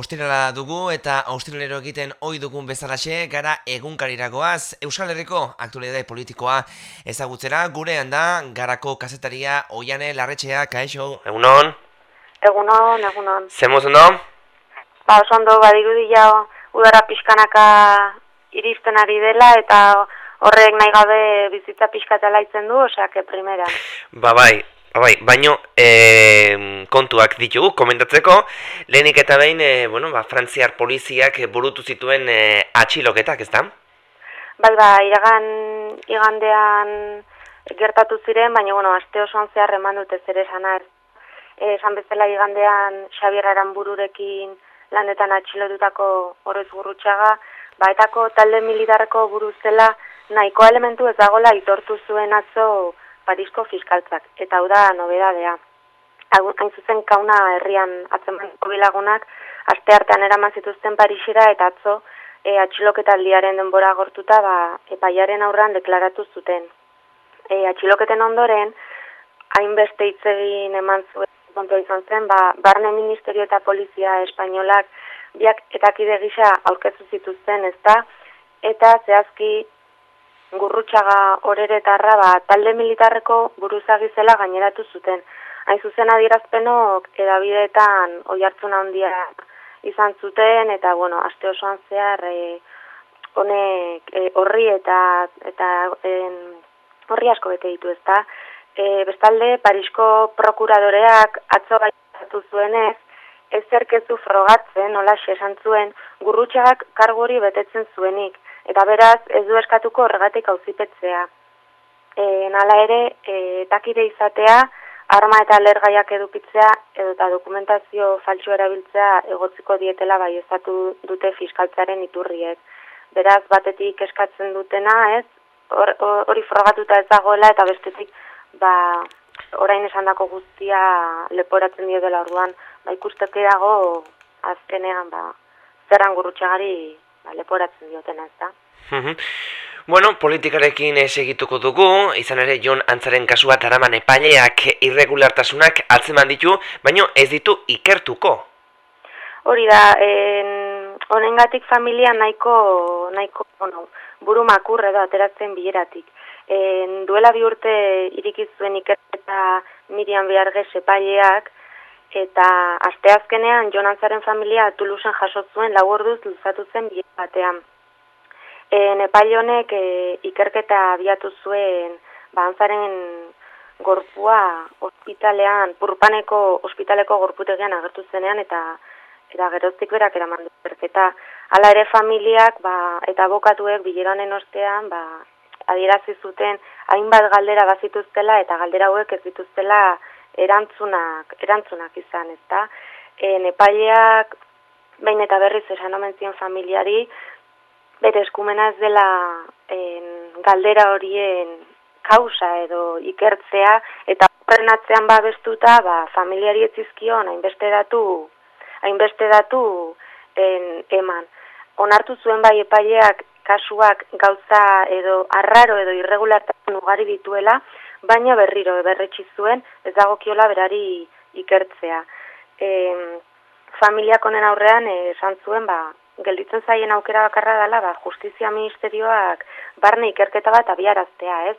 Ostirala dugu eta ostiralero egiten ohi dugun bezalaxe gara egunkariragoaz Euskal Herriko aktualidade politikoa ezagutzera gurean da garako kazetaria Oiane Larretxea. Kaixo. Egunon. Egunon, egunon. Zemuz ondo? Ba, oso ondo badirudi ja udara pixkanaka iristen ari dela eta horrek nahi gabe bizitza pixkatela itzen du, osea, que primera. Ba, bai, Bai, baino e, kontuak ditugu komentatzeko, lehenik eta behin, e, bueno, ba, frantziar poliziak burutu zituen e, atxiloketak, ez da? Bai, ba, iragan igandean gertatu ziren, baina, bueno, aste osoan zehar eman dute zer esan e, esan bezala igandean Xabier bururekin lanetan atxilotutako horrez gurrutxaga, ba, etako talde militarreko buruzela nahiko elementu ez dagoela itortu zuen atzo, Parisko fiskaltzak, eta hau da nobedadea. Hain zuzen kauna herrian atzeman bilagunak, aste artean eraman zituzten Parisera eta atzo e, atxiloketa aldiaren denbora gortuta ba, epaiaren aurran deklaratu zuten. E, atxiloketen ondoren, hainbeste itzegin eman zuen kontua izan zen, ba, barne ministerio eta polizia espainolak biak etakide gisa aurkezu zituzten ez da, eta zehazki gurrutxaga horeretarra ba, talde militarreko buruzagi zela gaineratu zuten. Hain zuzen adierazpenok edabideetan oi hartzuna handia izan zuten, eta bueno, aste osoan zehar e, honek e, horri eta eta en, horri asko bete ditu ezta. E, bestalde, Parisko prokuradoreak atzo gaitzatu zuenez, ezerkezu frogatzen, nola esan zuen, gurrutxagak kargori betetzen zuenik eta beraz ez du eskatuko horregatik auzipetzea. E, nala ere, e, takide izatea, arma eta lergaiak edukitzea edo eta dokumentazio faltsu erabiltzea egotziko dietela bai ezatu dute fiskaltzaren iturriek. Beraz, batetik eskatzen dutena, ez, hori or, frogatuta ez dagoela eta bestetik, ba, orain esan dako guztia leporatzen dio dela orduan, ba, ikusteke dago azkenean, ba, zerran gurutxagari ba, leporatzen dioten ez da. Bueno, politikarekin ez egituko dugu, izan ere Jon Antzaren kasua taraman epaileak irregulartasunak atzeman ditu, baino ez ditu ikertuko. Hori da, honengatik familia nahiko, nahiko bueno, buru makur edo ateratzen bileratik. En, duela bi urte irikizuen ikerketa Miriam Behargez epaileak, eta asteazkenean Jonantzaren familia Tuluzen jasotzuen lau orduz luzatu zen bide batean. E, Nepal honek e, ikerketa abiatu zuen bantzaren gorpua ospitalean, purpaneko ospitaleko gorputegian agertu zenean eta eta geroztik berak eraman ikerketa. Hala ere familiak ba, eta bokatuek bileronen ostean ba, adierazi zuten hainbat galdera bazituztela eta galdera hauek ez dituztela erantzunak, erantzunak izan, ezta? E, Nepaileak bain eta berriz esan omen zion familiari bere eskumena ez dela en, galdera horien kausa edo ikertzea eta horren babestuta ba, familiari etzizkion hainbeste datu hainbeste datu en, eman. Onartu zuen bai epaileak kasuak gauza edo arraro edo irregulartasun ugari dituela, baina berriro berretsi zuen ez dagokiola berari ikertzea. E, familiak honen aurrean esan zuen ba, gelditzen zaien aukera bakarra dela ba, justizia ministerioak barne ikerketa bat abiaraztea, ez?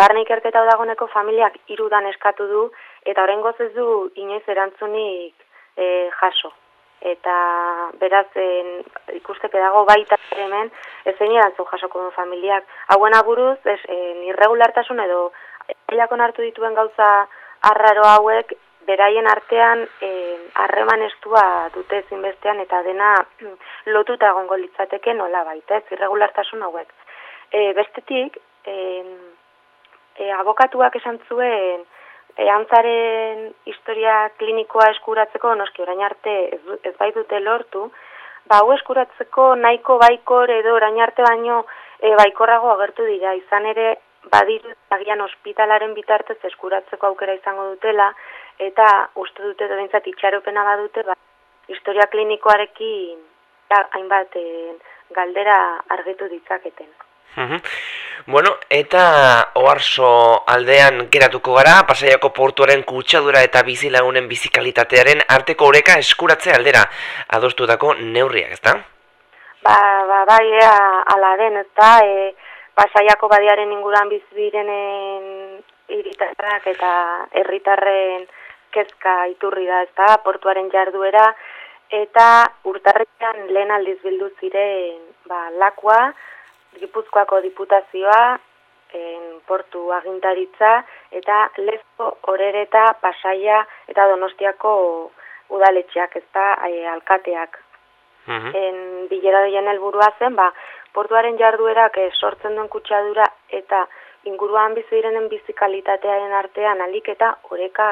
Barne ikerketa dagoneko familiak irudan eskatu du eta horrengoz ez du inoiz erantzunik e, jaso. Eta beraz en, ikusteke dago baita hemen ezein erantzu jasoko duen familiak. Hauen aburuz, ez, irregulartasun edo Epaiak hartu dituen gauza arraro hauek, beraien artean harreman estua dute zinbestean eta dena lotuta egongo litzateke nola baita, ez irregulartasun hauek. E, bestetik, e, e, abokatuak esan zuen, e, antzaren historia klinikoa eskuratzeko, noski orain arte ez, ez bai dute lortu, ba, hau eskuratzeko nahiko baikor edo orain arte baino e, baikorrago agertu dira, izan ere badiru agian ospitalaren bitartez eskuratzeko aukera izango dutela eta uste dute dointzat itxaropena badute ba, historia klinikoarekin hainbat eh, galdera argitu ditzaketen. Bueno, eta oarso aldean geratuko gara, pasaiako portuaren kutsadura eta bizilagunen bizikalitatearen arteko oreka eskuratze aldera adostutako neurriak, ezta? Ba, ba, bai, ea, ala den, ezta, e, pasaiako badiaren inguruan bizibirenen iritarrak eta herritarren kezka iturri da, ezta, portuaren jarduera, eta urtarrean lehen aldiz bildu ziren, ba, lakua, Gipuzkoako diputazioa, en, portu agintaritza, eta lezko orereta pasaia eta donostiako udaletxeak, ez da, e, alkateak. Mhm. En bilera doien helburua zen, ba, portuaren jarduerak eh, sortzen duen kutsadura eta inguruan bizi direnen bizikalitatearen artean alik eta oreka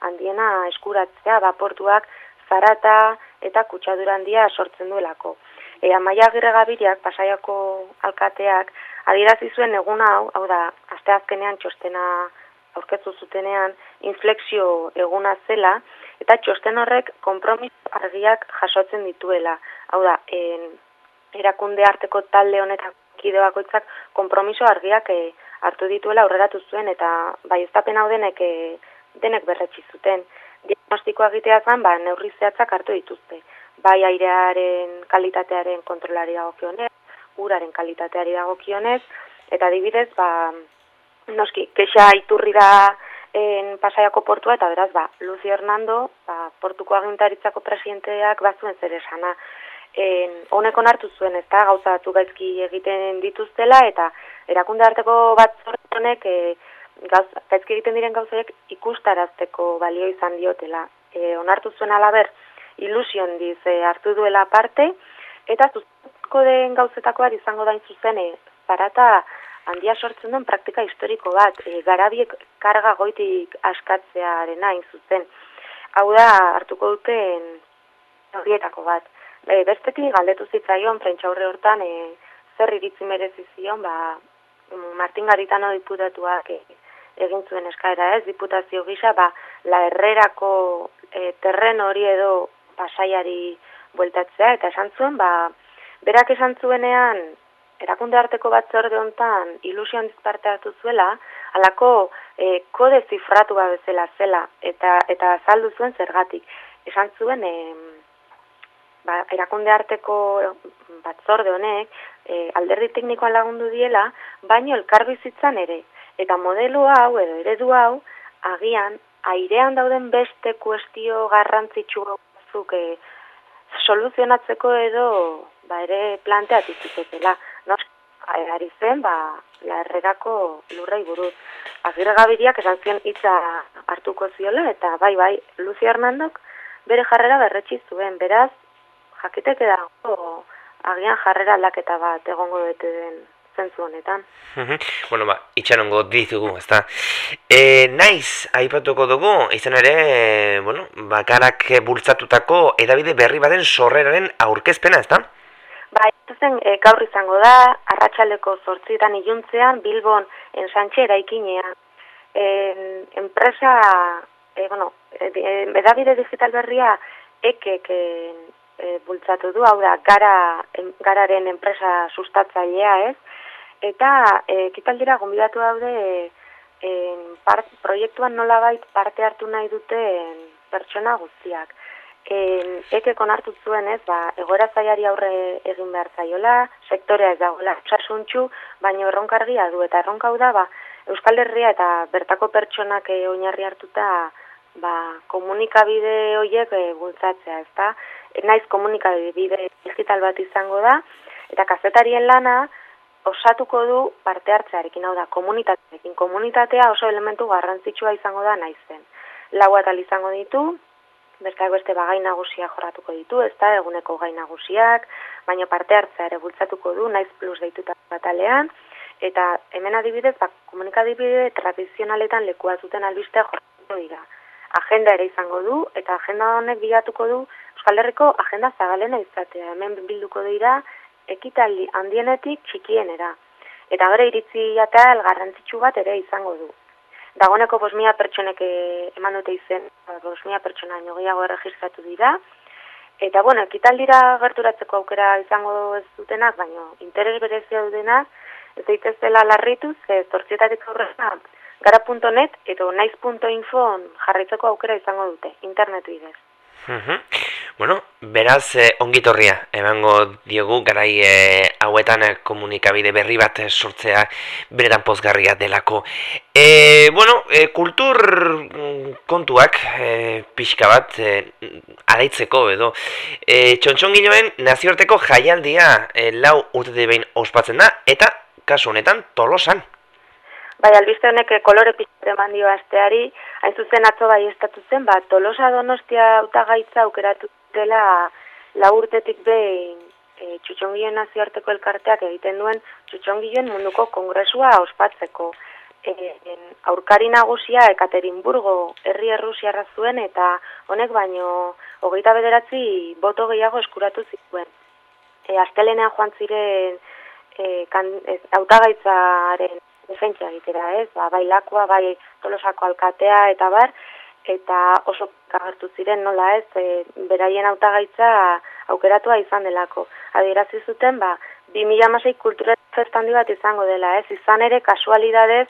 handiena eskuratzea, ba, portuak zarata eta kutsadura handia sortzen duelako. E, amaia gabirak, pasaiako alkateak, adirazi zuen egun hau, hau da, aste azkenean txostena aurketzu zutenean, inflexio eguna zela, eta txosten horrek kompromis argiak jasotzen dituela. Hau da, en, erakunde arteko talde honetak kide bakoitzak kompromiso argiak e, hartu dituela aurreratu zuen, eta bai ez hau denek, e, denek berretsi zuten. Diagnostikoa egitea zan, ba, neurri zehatzak hartu dituzte bai airearen kalitatearen kontrolari dagokionez, uraren kalitateari dagokionez, eta adibidez, ba, noski, kexa iturri da en pasaiako portua, eta beraz, ba, Luzi Hernando, ba, portuko agintaritzako presidenteak bazuen zer esana. En, honek onartu zuen, ez da, gauza batu gaizki egiten dituztela, eta erakunde arteko bat honek e, gaizki egiten diren gauzak ikustarazteko balio izan diotela. E, onartu zuen alaber, ilusion diz e, hartu duela parte, eta zuzko den gauzetakoa izango da zuzen, e, zarata handia sortzen duen praktika historiko bat, e, garabiek karga goitik askatzearen hain zuzen. Hau da, hartuko duten horietako bat. E, bestetik, galdetu zitzaion, prentxaurre hortan, e, zer iritzi merezi zion, ba, Martin Garitano diputatuak e, egin zuen eskaera ez, diputazio gisa, ba, la herrerako e, terren hori edo pasaiari bueltatzea, eta esan zuen, ba, berak esan zuenean, erakunde arteko batzorde hontan ilusion dizparte hartu zuela, alako e, kode zifratu bezala zela, eta, eta azaldu zuen zergatik. Esan zuen, e, ba, erakunde arteko batzorde honek, e, alderdi teknikoan lagundu diela, baino elkarbizitzan ere. Eta modelu hau, edo eredu hau, agian, airean dauden beste kuestio garrantzitsu batzuk e, soluzionatzeko edo ba ere planteatu zutela. No, ari zen, ba, la herrerako lurrei buruz. Agirre gabiriak esan zion hitza hartuko ziola, eta bai, bai, Luzi Hernandok bere jarrera berretsi zuen, beraz, jakiteke dago, agian jarrera aldaketa bat egongo bete den zentzu honetan. bueno, ba, itxarongo ditugu, ezta. E, naiz, aipatuko dugu, izan ere, e, bueno, bakarak bultzatutako edabide berri baden sorreraren aurkezpena, ezta? Ba, zen, e, gaur izango da, arratsaldeko zortzitan iluntzean, Bilbon, ensantxe eraikinean. E, enpresa, e, bueno, edabide digital berria, ekek e, e, bultzatu du, hau da, gara, gararen enpresa sustatzailea, ez? Eta ekitaldira gombidatu daude e, part, proiektuan nolabait parte hartu nahi dute pertsona guztiak. E, ekek onartu zuen ez, ba, egoera zaiari aurre egin behar zaiola, sektorea ez dagoela sasuntxu, baina erronkargia du, eta erronkau da, ba, Euskal Herria eta bertako pertsonak e, oinarri hartuta ba, komunikabide horiek e, bultzatzea, ez da? E, naiz komunikabide digital bat izango da, eta kazetarien lana, osatuko du parte hartzearekin, hau da, komunitatearekin. Komunitatea oso elementu garrantzitsua izango da naizen. Lau atal izango ditu, beste beste bagai nagusia jorratuko ditu, ez da, eguneko gai nagusiak, baina parte hartzea ere bultzatuko du, naiz plus deituta batalean, eta hemen adibidez, ba, komunikadibide tradizionaletan lekua zuten albistea jorratuko dira. Agenda ere izango du, eta agenda honek bilatuko du, Euskal Herriko agenda zagalena izatea. Hemen bilduko dira, ekitaldi handienetik txikienera. Eta bere iritzi eta garrantzitsu bat ere izango du. Dagoneko bosmia pertsonek eh, eman dute izen, bosmia pertsona gehiago erregistratu dira. Eta bueno, ekitaldira gerturatzeko aukera izango ez dutenak, baina interes berezia dutenak, ez daitezela larritu, ze zortzietatik aurrera gara.net edo naiz.info jarraitzeko aukera izango dute, internetu idez. Bueno, beraz, eh, ongitorria, emango diogu, garai eh, hauetan eh, komunikabide berri bat eh, sortzea beretan pozgarria delako. E, bueno, e, kultur mm, kontuak e, pixka bat e, adaitzeko edo. E, txontxon giloen nazioarteko jaialdia e, lau urtete behin ospatzen da, eta kasu honetan tolosan. Bai, albiste honek kolore pixkare mandio asteari, hain zuzen atzo bai estatu zen, ba, tolosa donostia autagaitza aukeratu dela laurtetik behin e, txutxongien nazioarteko elkarteak egiten duen txutxongien munduko kongresua ospatzeko. E, en, aurkari nagusia Ekaterinburgo herri errusiarra zuen eta honek baino hogeita bederatzi boto gehiago eskuratu zituen. E, Astelenean joan ziren e, kan, ez, autagaitzaren defentsa egitera, ez? Ba, bai lakua, bai tolosako alkatea eta bar, eta oso kagertu ziren nola ez, e, beraien hautagaitza aukeratua izan delako. Adierazi zuten, ba, 2006 kultura zertandi bat izango dela, ez? Izan ere, kasualidadez,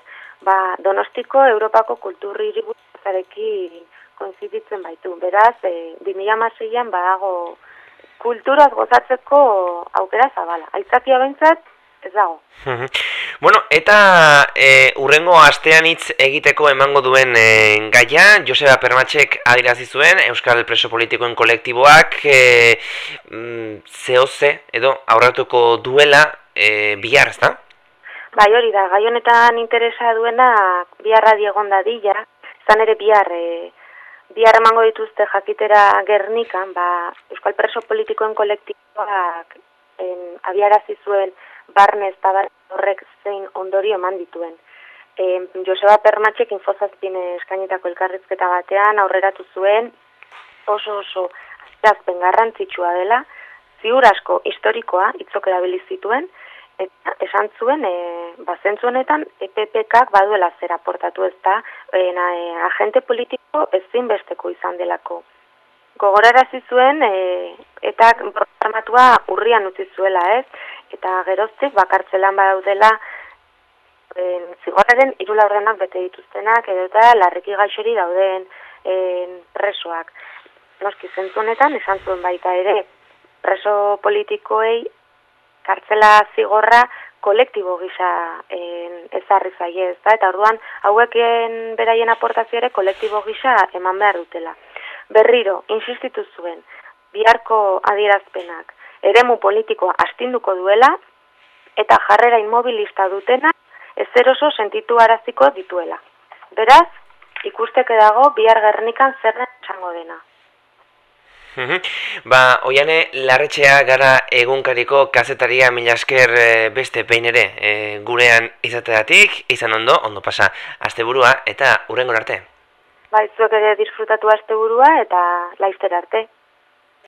ba, donostiko Europako kulturri iribuzarekin konziditzen baitu. Beraz, e, 2006an badago kulturaz gozatzeko aukera zabala. Aitzakia bentsat, ez dago. bueno, eta e, urrengo astean hitz egiteko emango duen e, gaia, Joseba Permatxek adirazi zuen, Euskal Preso Politikoen kolektiboak e, mm, zehoze edo aurratuko duela e, bihar, ezta? Bai hori da, gai honetan interesa duena biharra diegon dadila, zan ere bihar, e, bihar emango dituzte jakitera gernikan, ba, Euskal Preso Politikoen kolektiboak en, abiarazi zuen barne ez horrek zein ondorio eman dituen. E, Joseba Permatxek infozazpin eskainetako elkarrizketa batean aurreratu zuen oso oso azpen garrantzitsua dela, ziur asko historikoa itzok erabilizituen, eta esan zuen, e, bazentzu honetan, EPPKak baduela zera portatu ez da, e, e, agente politiko ezin besteko izan delako. Gogorarazi zuen, e, eta programatua urrian utzi zuela ez, eta geroztik bakartzelan badaudela en, zigorraren irula ordenak bete dituztenak edo eta larriki gaixori dauden en, presoak. Noski zentzunetan esan zuen baita ere preso politikoei kartzela zigorra kolektibo gisa en, ezarri zaie ez da, eta orduan haueken beraien aportazio ere kolektibo gisa eman behar dutela. Berriro, insistitu zuen, biharko adierazpenak eremu politikoa astinduko duela eta jarrera inmobilista dutena ezeroso sentitu araziko dituela. Beraz, ikusteke dago bihar gernikan zer esango dena. ba, oiane, larretxea gara egunkariko kazetaria milasker eh, beste pein ere e, gurean izateatik, izan ondo, ondo pasa, asteburua eta urrengo arte. Ba, izuek ere disfrutatu asteburua eta laizter arte.